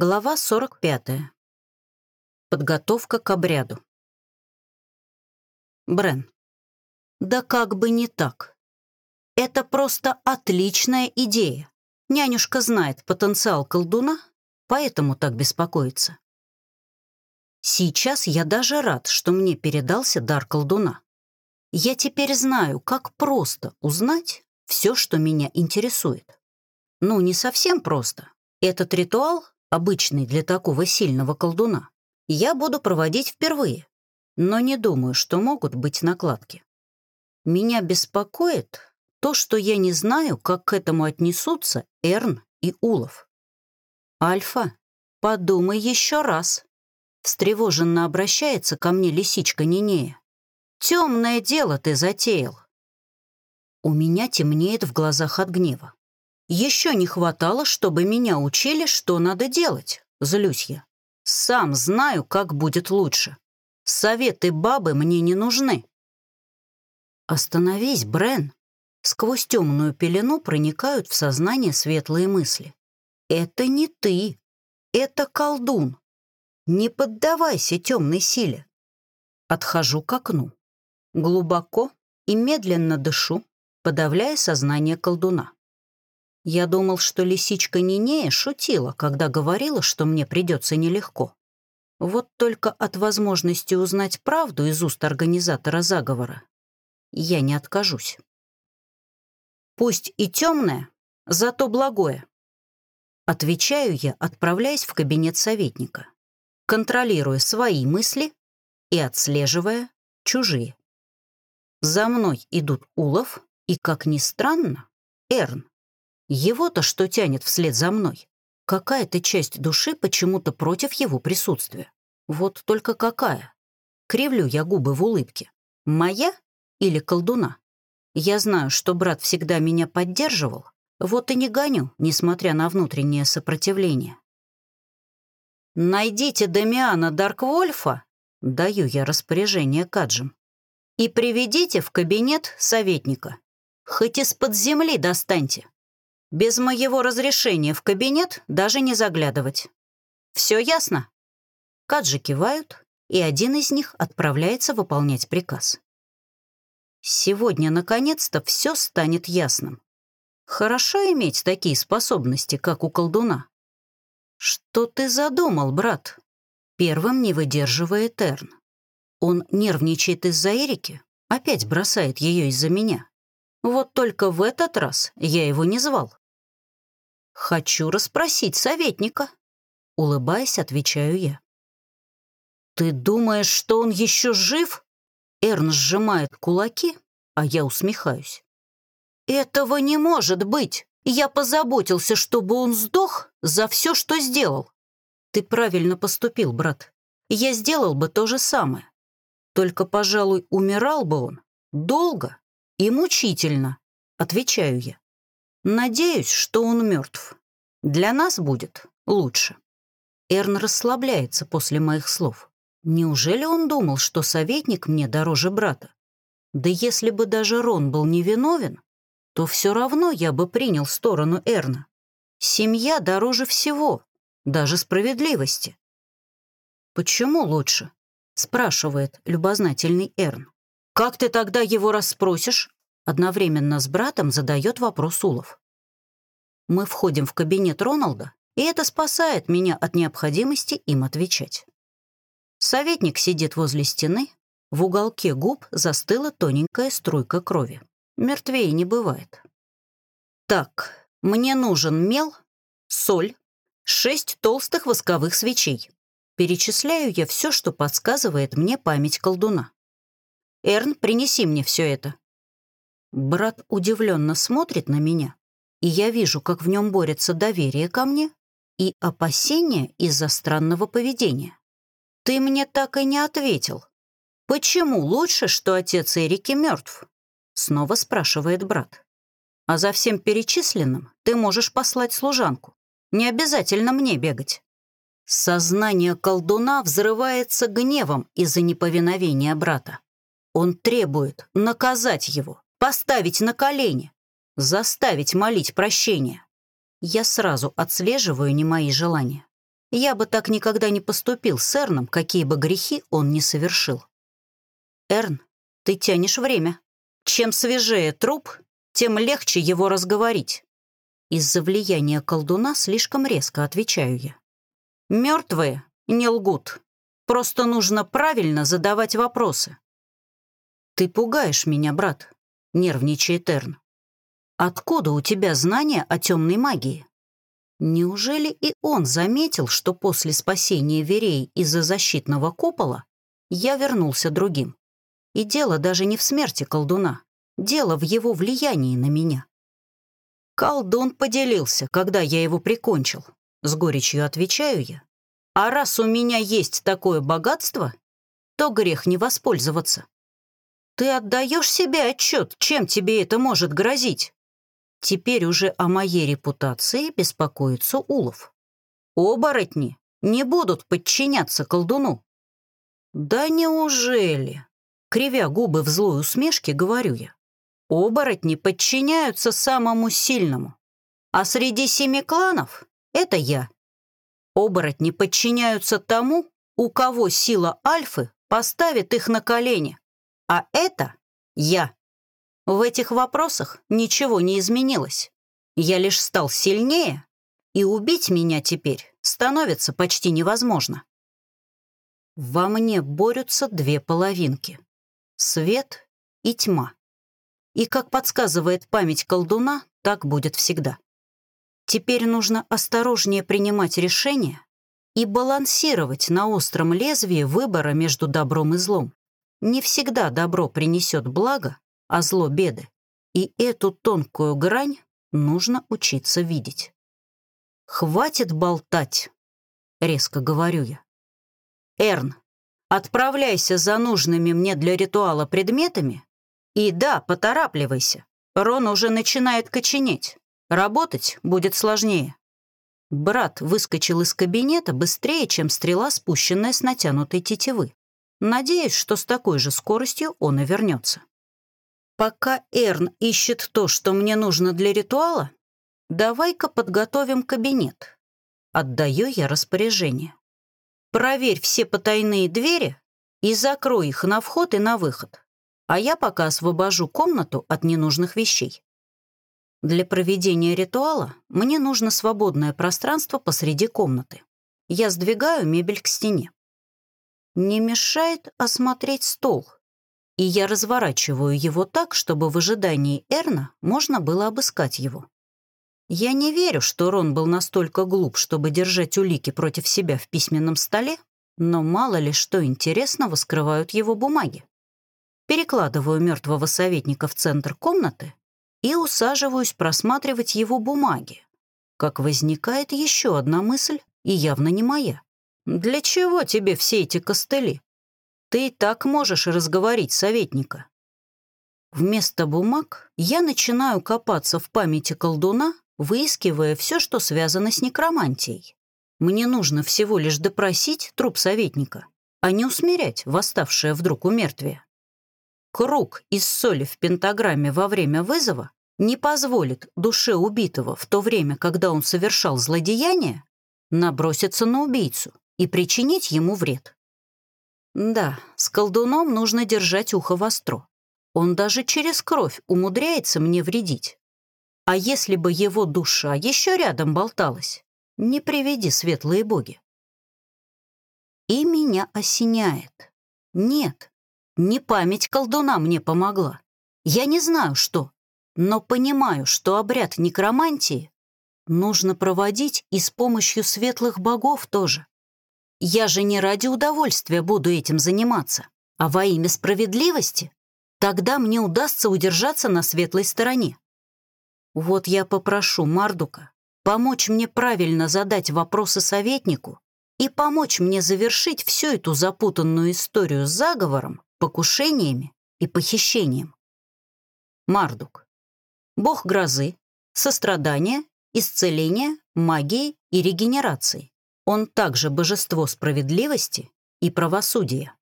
Глава 45. Подготовка к обряду. Брен. Да как бы не так. Это просто отличная идея. Нянюшка знает потенциал колдуна, поэтому так беспокоится. Сейчас я даже рад, что мне передался дар колдуна. Я теперь знаю, как просто узнать все, что меня интересует. Ну, не совсем просто. Этот ритуал обычный для такого сильного колдуна, я буду проводить впервые, но не думаю, что могут быть накладки. Меня беспокоит то, что я не знаю, как к этому отнесутся Эрн и Улов. «Альфа, подумай еще раз», — встревоженно обращается ко мне лисичка Нинея. «Темное дело ты затеял». У меня темнеет в глазах от гнева. Еще не хватало, чтобы меня учили, что надо делать, злюсь я. Сам знаю, как будет лучше. Советы бабы мне не нужны. Остановись, Брен. Сквозь темную пелену проникают в сознание светлые мысли. Это не ты, это колдун. Не поддавайся темной силе. Отхожу к окну. Глубоко и медленно дышу, подавляя сознание колдуна. Я думал, что лисичка Нинея шутила, когда говорила, что мне придется нелегко. Вот только от возможности узнать правду из уст организатора заговора я не откажусь. Пусть и темное, зато благое. Отвечаю я, отправляясь в кабинет советника, контролируя свои мысли и отслеживая чужие. За мной идут Улов и, как ни странно, Эрн. Его-то что тянет вслед за мной? Какая-то часть души почему-то против его присутствия. Вот только какая? Кривлю я губы в улыбке. Моя или колдуна? Я знаю, что брат всегда меня поддерживал, вот и не гоню, несмотря на внутреннее сопротивление. «Найдите Дамиана Дарквольфа», — даю я распоряжение Каджем, «и приведите в кабинет советника. Хоть из-под земли достаньте. Без моего разрешения в кабинет даже не заглядывать. Все ясно?» Каджи кивают, и один из них отправляется выполнять приказ. Сегодня, наконец-то, все станет ясным. Хорошо иметь такие способности, как у колдуна. Что ты задумал, брат? Первым не выдерживает Эрн. Он нервничает из-за Эрики, опять бросает ее из-за меня. Вот только в этот раз я его не звал. «Хочу расспросить советника», — улыбаясь, отвечаю я. «Ты думаешь, что он еще жив?» Эрн сжимает кулаки, а я усмехаюсь. «Этого не может быть! Я позаботился, чтобы он сдох за все, что сделал!» «Ты правильно поступил, брат. Я сделал бы то же самое. Только, пожалуй, умирал бы он долго и мучительно», — отвечаю я. Надеюсь, что он мертв. Для нас будет лучше. Эрн расслабляется после моих слов. Неужели он думал, что советник мне дороже брата? Да если бы даже Рон был невиновен, то все равно я бы принял сторону Эрна. Семья дороже всего, даже справедливости. «Почему лучше?» — спрашивает любознательный Эрн. «Как ты тогда его расспросишь?» Одновременно с братом задает вопрос Улов. Мы входим в кабинет Роналда, и это спасает меня от необходимости им отвечать. Советник сидит возле стены, в уголке губ застыла тоненькая струйка крови. Мертвее не бывает. Так, мне нужен мел, соль, шесть толстых восковых свечей. Перечисляю я все, что подсказывает мне память колдуна. «Эрн, принеси мне все это». Брат удивленно смотрит на меня, и я вижу, как в нем борется доверие ко мне и опасения из-за странного поведения. Ты мне так и не ответил. Почему лучше, что отец Эрики мертв? Снова спрашивает брат. А за всем перечисленным ты можешь послать служанку. Не обязательно мне бегать. Сознание колдуна взрывается гневом из-за неповиновения брата. Он требует наказать его, поставить на колени, заставить молить прощения. Я сразу отслеживаю не мои желания. Я бы так никогда не поступил с Эрном, какие бы грехи он ни совершил. Эрн, ты тянешь время. Чем свежее труп, тем легче его разговорить. Из-за влияния колдуна слишком резко отвечаю я. Мертвые не лгут. Просто нужно правильно задавать вопросы. «Ты пугаешь меня, брат», — нервничает Эрн. «Откуда у тебя знания о темной магии?» Неужели и он заметил, что после спасения Верей из-за защитного купола я вернулся другим? И дело даже не в смерти колдуна, дело в его влиянии на меня. Колдун поделился, когда я его прикончил, с горечью отвечаю я. А раз у меня есть такое богатство, то грех не воспользоваться. Ты отдаешь себе отчет, чем тебе это может грозить? Теперь уже о моей репутации беспокоится Улов. Оборотни не будут подчиняться колдуну. Да неужели? Кривя губы в злой усмешке, говорю я. Оборотни подчиняются самому сильному. А среди семи кланов — это я. Оборотни подчиняются тому, у кого сила альфы поставит их на колени. А это я. В этих вопросах ничего не изменилось. Я лишь стал сильнее, и убить меня теперь становится почти невозможно. Во мне борются две половинки — свет и тьма. И, как подсказывает память колдуна, так будет всегда. Теперь нужно осторожнее принимать решения и балансировать на остром лезвии выбора между добром и злом. Не всегда добро принесет благо, а зло — беды. И эту тонкую грань нужно учиться видеть. «Хватит болтать», — резко говорю я. «Эрн, отправляйся за нужными мне для ритуала предметами и да, поторапливайся. Рон уже начинает коченеть. Работать будет сложнее». Брат выскочил из кабинета быстрее, чем стрела, спущенная с натянутой тетивы. Надеюсь, что с такой же скоростью он и вернется. Пока Эрн ищет то, что мне нужно для ритуала, давай-ка подготовим кабинет. Отдаю я распоряжение. Проверь все потайные двери и закрой их на вход и на выход. А я пока освобожу комнату от ненужных вещей. Для проведения ритуала мне нужно свободное пространство посреди комнаты. Я сдвигаю мебель к стене не мешает осмотреть стол, и я разворачиваю его так, чтобы в ожидании Эрна можно было обыскать его. Я не верю, что Рон был настолько глуп, чтобы держать улики против себя в письменном столе, но мало ли что интересного скрывают его бумаги. Перекладываю мертвого советника в центр комнаты и усаживаюсь просматривать его бумаги. Как возникает еще одна мысль, и явно не моя. «Для чего тебе все эти костыли? Ты и так можешь разговорить советника». Вместо бумаг я начинаю копаться в памяти колдуна, выискивая все, что связано с некромантией. Мне нужно всего лишь допросить труп советника, а не усмирять восставшее вдруг умертвие. Круг из соли в пентаграмме во время вызова не позволит душе убитого в то время, когда он совершал злодеяние, наброситься на убийцу и причинить ему вред. Да, с колдуном нужно держать ухо востро. Он даже через кровь умудряется мне вредить. А если бы его душа еще рядом болталась, не приведи светлые боги. И меня осеняет. Нет, не память колдуна мне помогла. Я не знаю, что, но понимаю, что обряд некромантии нужно проводить и с помощью светлых богов тоже. Я же не ради удовольствия буду этим заниматься, а во имя справедливости. Тогда мне удастся удержаться на светлой стороне. Вот я попрошу Мардука помочь мне правильно задать вопросы советнику и помочь мне завершить всю эту запутанную историю с заговором, покушениями и похищением. Мардук. Бог грозы, сострадания, исцеления, магии и регенерации. Он также божество справедливости и правосудия.